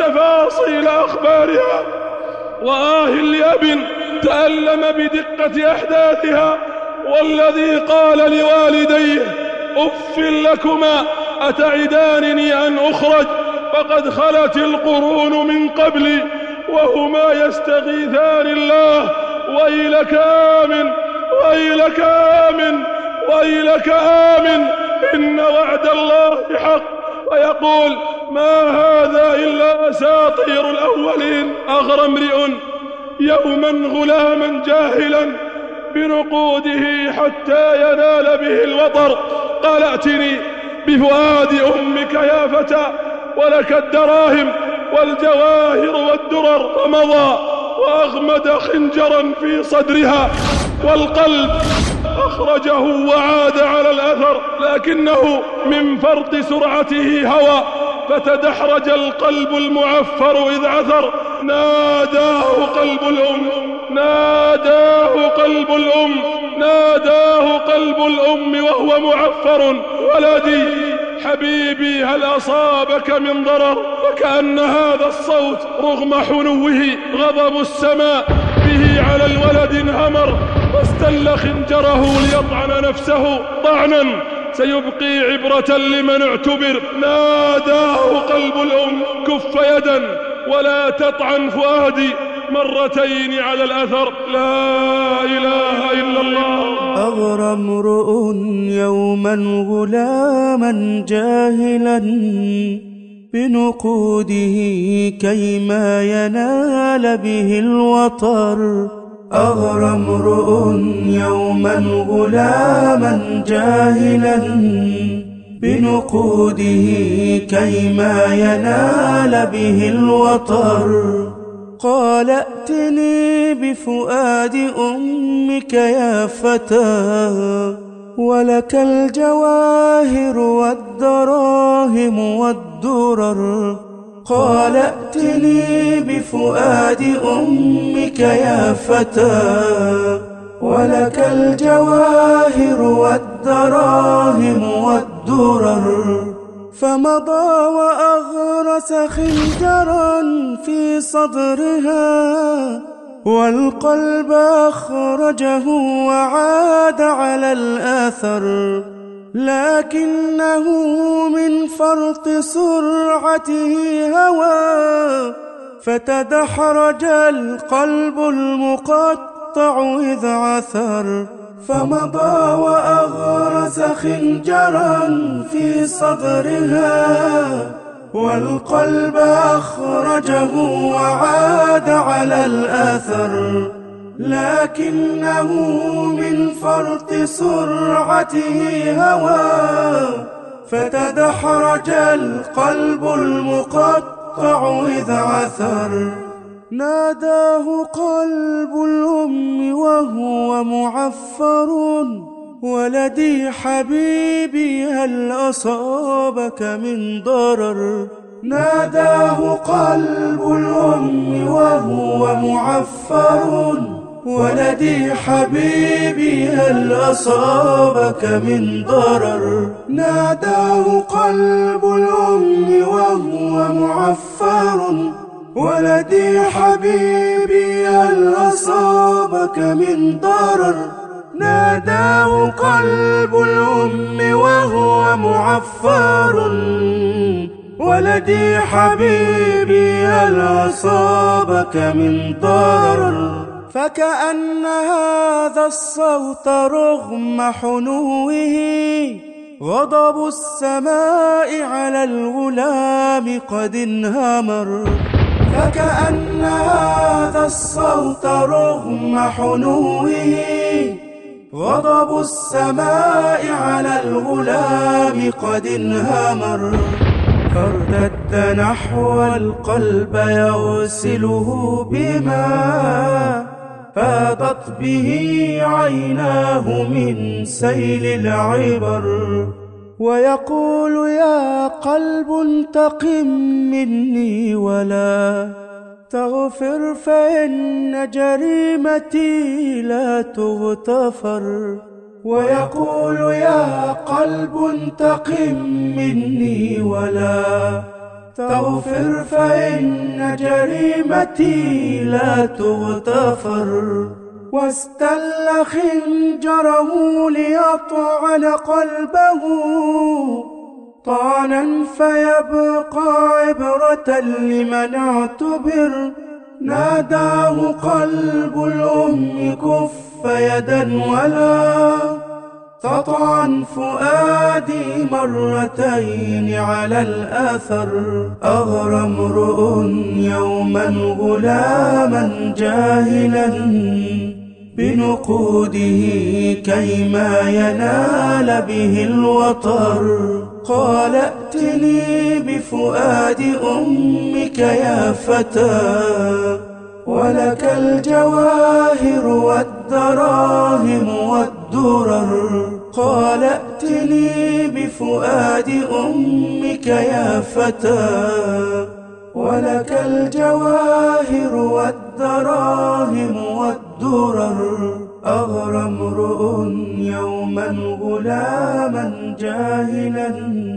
تفاصيل أخبارها. وآه لأب تألم بدقة أحداثها والذي قال لوالديه أف لكما أتعدانني أن أخرج؟ فقد خلت القرون من قبلي وهما يستغيثان الله ويلك آمن ويلك آمن ويلك آمن إن وعد الله حق. ويقول ما هذا إلا أساطير الأولين. أغرى امرئ يوما غلاما جاهلا بنقوده حتى ينال به الوطر. قال ائتني بفؤاد أمك يا فتى ولك الدراهم والجواهر والدرر فمضى وأغمد خنجرا في صدرها والقلب أخرجه وعاد على الأثر لكنه من فرط سرعته هوى. فتدحرج القلب المعفر إذ عثر. ناداه قلب الأم. ناداه قلب الأم. ناداه قلب الأم وهو معفر. ولدي حبيبي هل أصابك من ضرر؟ فكأن هذا الصوت رغم حنوه غضب السماء. به على الولد انهمر. واستل خنجره ليطعن نفسه طعنا. سيبقي عبرة لمن اعتبر. ناداه قلب الأم كف يدا ولا تطعن فؤادي مرتين على الأثر. لا إله إلا الله. أغرى امرؤ يوما غلاما جاهلا بنقوده كيما ينال به الوطر أغرى امرؤ يوما غلاما جاهلا بنقوده كيما ينال به الوطر قال ائتني بفؤاد أمك يا فتى ولك الجواهر والدراهم والدرر. قال ائتني بفؤاد أمك يا فتى ولك الجواهر والدراهم والدرر. فمضى وأغرس خنجرا في صدرها والقلب أخرجه وعاد على الآثر. لكنه من فرط سرعته هوى فتدحرج القلب المقطع إذ عثر فمضى وأغرز خنجرا في صدرها والقلب أخرجه وعاد على الأثر. لكنه من فرط سرعته هوى فتدحرج القلب المقطع إذ عثر. ناداه قلب الأم وهو معفر ولدي حبيبي هل أصابك من ضرر؟ ناداه قلب الأم وهو معفر. ولدي حبيبي هل أصابك من ضرر؟ ناداه قلب الأم وهو معفر. ولدي حبيبي هل أصابك من ضرر؟ ناداه قلب الأم وهو معفر. ولدي حبيبي هل أصابك من ضرر؟ فكأن هذا الصوت رغم حنوه غضب السماء على الغلام قد انهمر. فكأن هذا الصوت رغم حنوه غضب السماء على الغلام قد انهمر. فارتد نحو القلب يغسله بما فاضت به عيناه من سيل العبر ويقول يا قلب انتقم مني ولا تغفر فإن جريمتي لا تغتفر ويقول يا قلب انتقم مني ولا تغفر فإن جريمتي لا تغتفر. واستل خنجره ليطعن قلبه طعنا فيبقى عبرة لمن اعتبر. ناداه قلب الأم كف يدا ولا تطعن فؤادي مرتين على الأثر أغرى امرؤ يوما غلاما جاهلا بنقوده كيما ينال به الوطر قال ائتني بفؤاد أمك يا فتى ولك الجواهر والدراهم والدرر. قال ائتني بفؤاد أمك يا فتى ولك الجواهر والدراهم والدرر. أغرى امرؤ يوما غلاما جاهلا.